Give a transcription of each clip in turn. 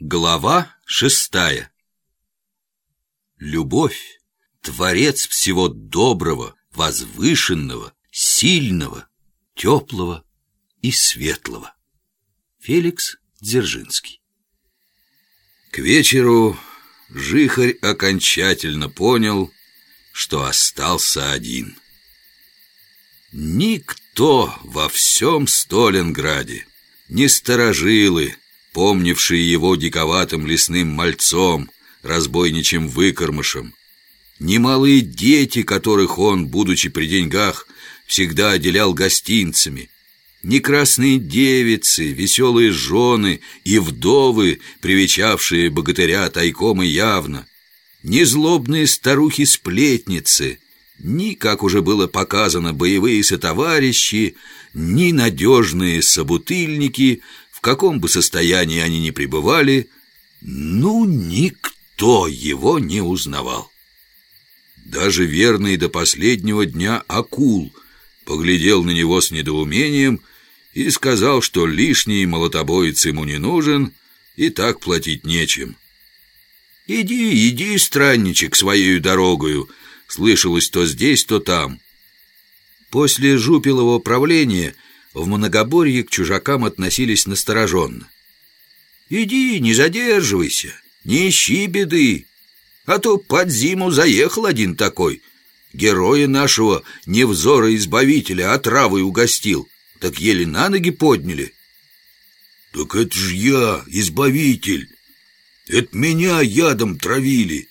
Глава шестая Любовь — творец всего доброго, возвышенного, сильного, теплого и светлого. Феликс Дзержинский К вечеру Жихарь окончательно понял, что остался один. Никто во всем Сталинграде, не сторожилы, помнившие его диковатым лесным мальцом, разбойничьим выкормышем. Немалые дети, которых он, будучи при деньгах, всегда отделял гостинцами. Не красные девицы, веселые жены и вдовы, привечавшие богатыря тайком и явно. Не злобные старухи-сплетницы, ни, как уже было показано, боевые сотоварищи, ни надежные собутыльники — в каком бы состоянии они ни пребывали, ну, никто его не узнавал. Даже верный до последнего дня акул поглядел на него с недоумением и сказал, что лишний молотобоец ему не нужен и так платить нечем. «Иди, иди, странничек, своей дорогою», слышалось то здесь, то там. После Жупилова правления – в многоборье к чужакам относились настороженно. «Иди, не задерживайся, не ищи беды, а то под зиму заехал один такой, героя нашего невзора-избавителя отравой угостил, так еле на ноги подняли». «Так это ж я, избавитель! Это меня ядом травили!»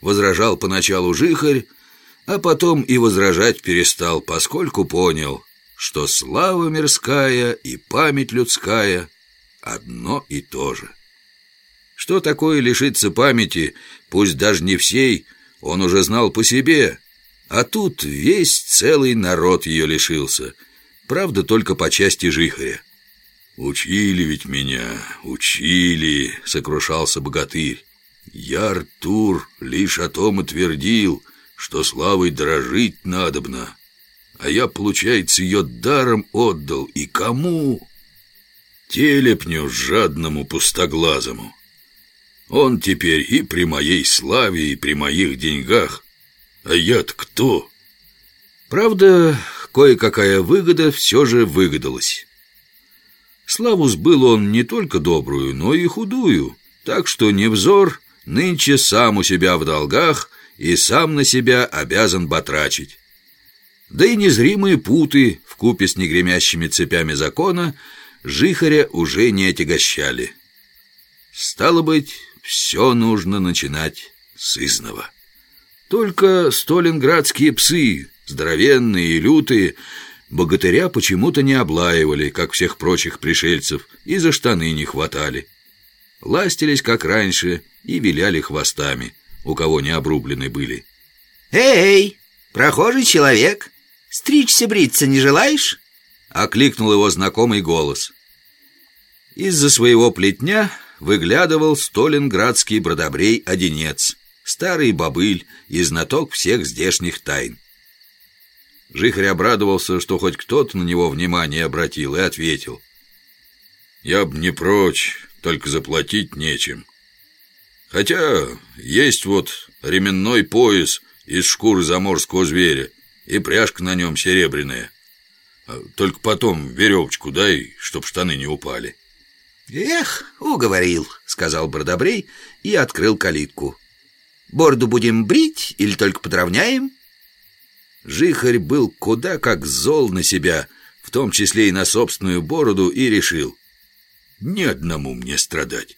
Возражал поначалу жихарь, а потом и возражать перестал, поскольку понял — что слава мирская и память людская одно и то же. Что такое лишиться памяти, пусть даже не всей, он уже знал по себе, а тут весь целый народ ее лишился, правда, только по части жихаря. «Учили ведь меня, учили», — сокрушался богатырь. «Я, Артур, лишь о том и твердил, что славой дорожить надобно, а я, получается, ее даром отдал. И кому? Телепню жадному пустоглазому. Он теперь и при моей славе, и при моих деньгах. А я-то кто? Правда, кое-какая выгода все же выгодалась. Славу сбыл он не только добрую, но и худую, так что Невзор нынче сам у себя в долгах и сам на себя обязан батрачить. Да и незримые путы, в купе с негремящими цепями закона, жихаря уже не отягощали. Стало быть, все нужно начинать с изного. Только сталинградские псы, здоровенные и лютые, богатыря почему-то не облаивали, как всех прочих пришельцев, и за штаны не хватали. Ластились, как раньше, и виляли хвостами, у кого не обрублены были. «Эй, прохожий человек!» «Стричься, бриться не желаешь?» — окликнул его знакомый голос. Из-за своего плетня выглядывал сталинградский бродобрей-одинец, старый бобыль и знаток всех здешних тайн. Жихарь обрадовался, что хоть кто-то на него внимание обратил, и ответил. «Я б не прочь, только заплатить нечем. Хотя есть вот ременной пояс из шкуры заморского зверя, и пряжка на нем серебряная. А только потом веревочку дай, чтоб штаны не упали. Эх, уговорил, сказал Бродобрей и открыл калитку. Борду будем брить или только подровняем? Жихарь был куда как зол на себя, в том числе и на собственную бороду, и решил. Ни одному мне страдать.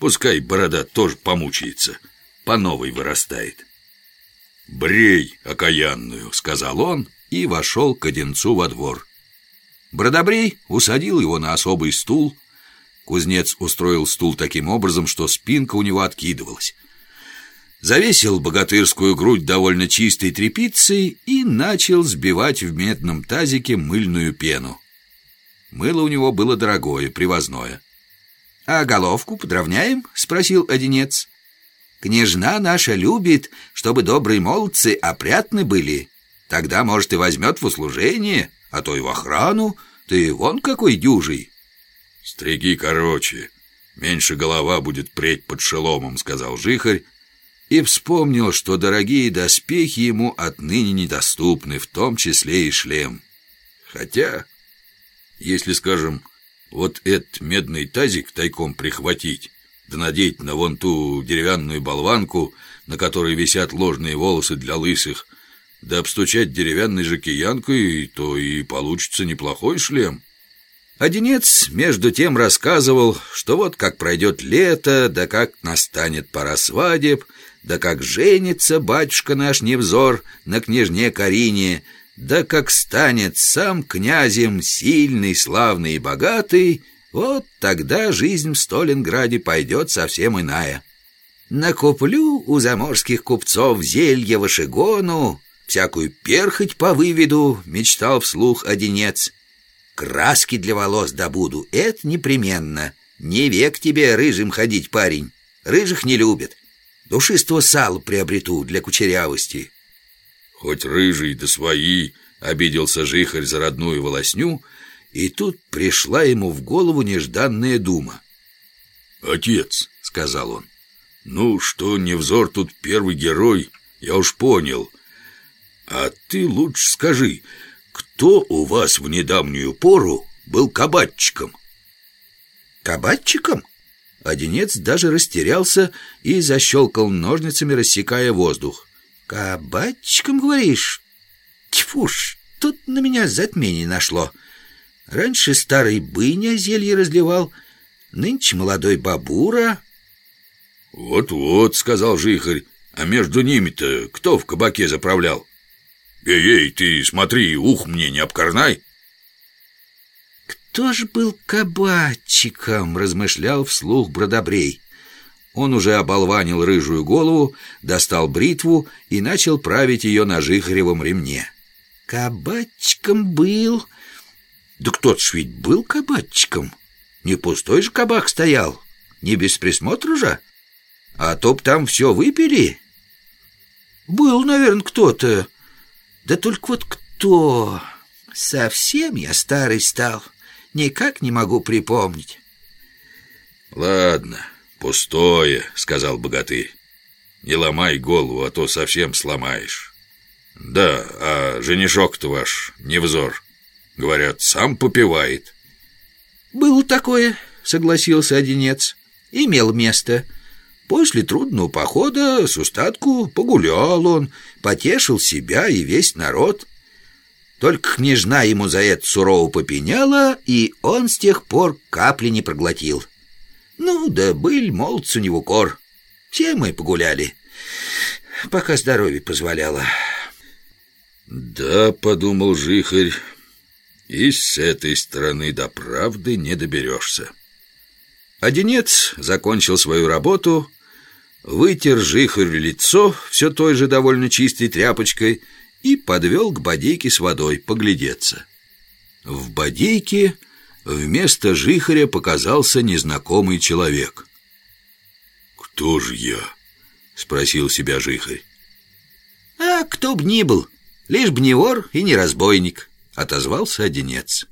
Пускай борода тоже помучается, по новой вырастает. «Брей окаянную», — сказал он и вошел к Одинцу во двор. Бродобрей усадил его на особый стул. Кузнец устроил стул таким образом, что спинка у него откидывалась. Завесил богатырскую грудь довольно чистой тряпицей и начал сбивать в медном тазике мыльную пену. Мыло у него было дорогое, привозное. «А головку подровняем?» — спросил Одинец. Княжна наша любит, чтобы добрые молодцы опрятны были. Тогда, может, и возьмет в услужение, а то и в охрану. Ты вон какой дюжий. Стриги короче. Меньше голова будет преть под шеломом, сказал Жихарь, и вспомнил, что дорогие доспехи ему отныне недоступны, в том числе и шлем. Хотя, если, скажем, вот этот медный тазик тайком прихватить, да надеть на вон ту деревянную болванку, на которой висят ложные волосы для лысых, да обстучать деревянной же киянкой, то и получится неплохой шлем. Одинец между тем рассказывал, что вот как пройдет лето, да как настанет пора свадеб, да как женится батюшка наш Невзор на княжне Карине, да как станет сам князем сильный, славный и богатый, вот тогда жизнь в Сталинграде пойдет совсем иная. Накуплю у заморских купцов зелье вышигону, всякую перхоть по выведу, мечтал вслух Одинец. Краски для волос добуду, это непременно. Не век тебе рыжим ходить, парень. Рыжих не любят. Душистого сала приобрету для кучерявости. Хоть рыжий да свои, обиделся жихарь за родную волосню, и тут пришла ему в голову нежданная дума. «Отец», — сказал он, — «ну, что Невзор тут первый герой, я уж понял. А ты лучше скажи, кто у вас в недавнюю пору был кабатчиком?» «Кабатчиком?» Одинец даже растерялся и защелкал ножницами, рассекая воздух. «Кабатчиком, говоришь? Тьфуш, тут на меня затмение нашло. Раньше старый быня зелье разливал, нынче молодой бабура». «Вот-вот», — сказал Жихарь, — «а между ними-то кто в кабаке заправлял?» «Эй-эй, ты смотри, ух мне не обкорнай!» «Кто ж был кабачиком?» — размышлял вслух Бродобрей. Он уже оболванил рыжую голову, достал бритву и начал править ее на жихаревом ремне. «Кабачиком был...» «Да кто-то ж ведь был кабачиком. Не пустой же кабак стоял, не без присмотра же. А то б там все выпили». «Был, наверное, кто-то. Да только вот кто...» «Совсем я старый стал» никак не могу припомнить. Ладно, пустое, сказал богатырь. Не ломай голову, а то совсем сломаешь. Да, а женишок-то ваш, невзор, говорят, сам попивает. Было такое, согласился Одинец. Имел место. После трудного похода с устатку погулял он, потешил себя и весь народ. Только княжна ему за это сурово попеняла, и он с тех пор капли не проглотил. Ну, да был молодц у него кор. Все мы погуляли, пока здоровье позволяло. Да, подумал Жихарь, и с этой стороны до правды не доберешься. Одинец закончил свою работу, вытер Жихарь лицо все той же довольно чистой тряпочкой и подвел к бодейке с водой поглядеться. В бодейке вместо жихаря показался незнакомый человек. «Кто же я?» — спросил себя жихарь. «А кто б ни был, лишь б не вор и не разбойник», — отозвался Одинец.